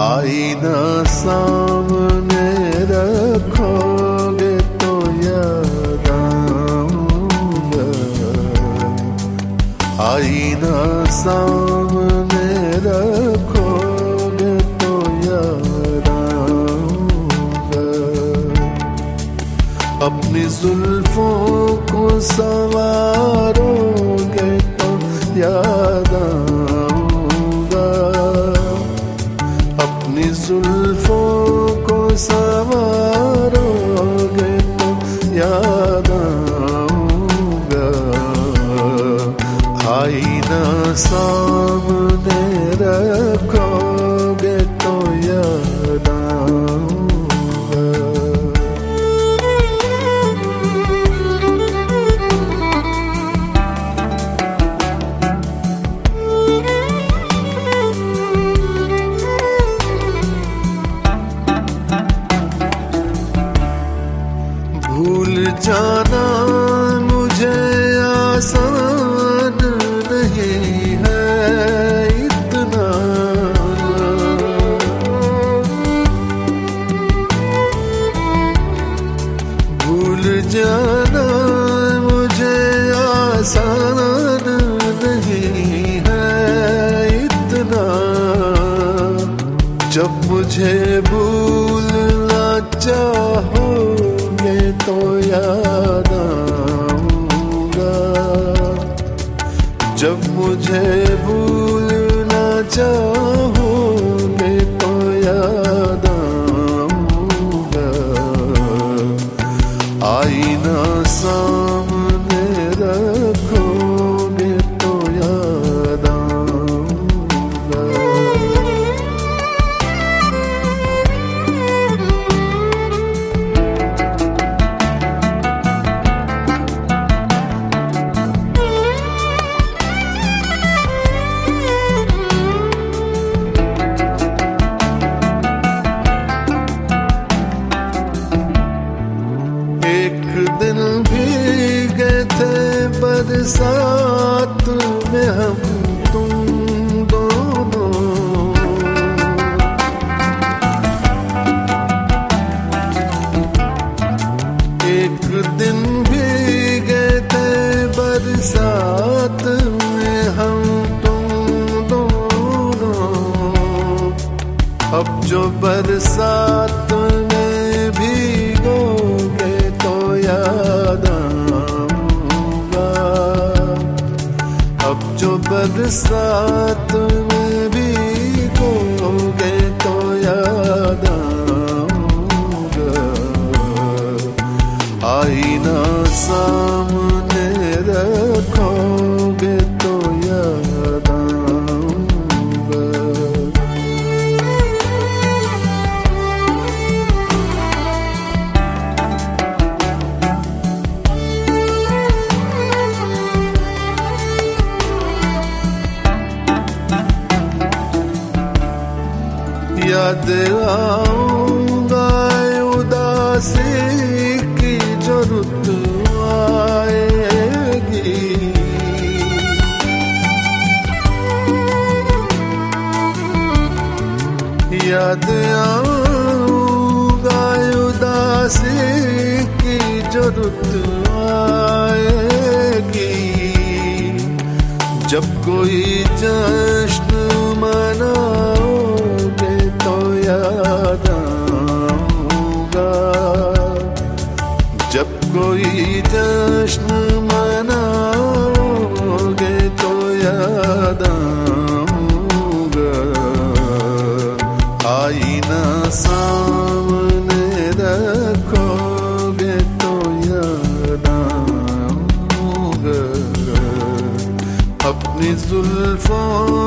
आईना सामने रखोगे तो याद आऊँगा। आईना सामने रखोगे तो याद आऊँगा। अपनी जुल्फों को सवारोगे तो याद अपनी जुल्फों को सवारोगे तो याद आऊँगा। आईना सामने रखोगे जाना मुझे आसान नहीं है इतना। भूल जाना मुझे आसान है इतना। जब मुझे भूलना तो याद आऊँगा। जब मुझे भूलना चाहोगे तो याद आऊँगा। आईना सामने रखोगे बरसात में हम तुम एक दिन भीगे थे बरसात में हम तुम अब जो बरसात में भीगोगे तो याद जो बरसात में भीगोगे तो याद आऊँगा। आईना सामने रखोगे याद आऊँगा उदासी की ज़रूरत आएगी। याद आऊँगा उदासी की ज़रूरत आएगी। जब कोई अपनी जुल्फों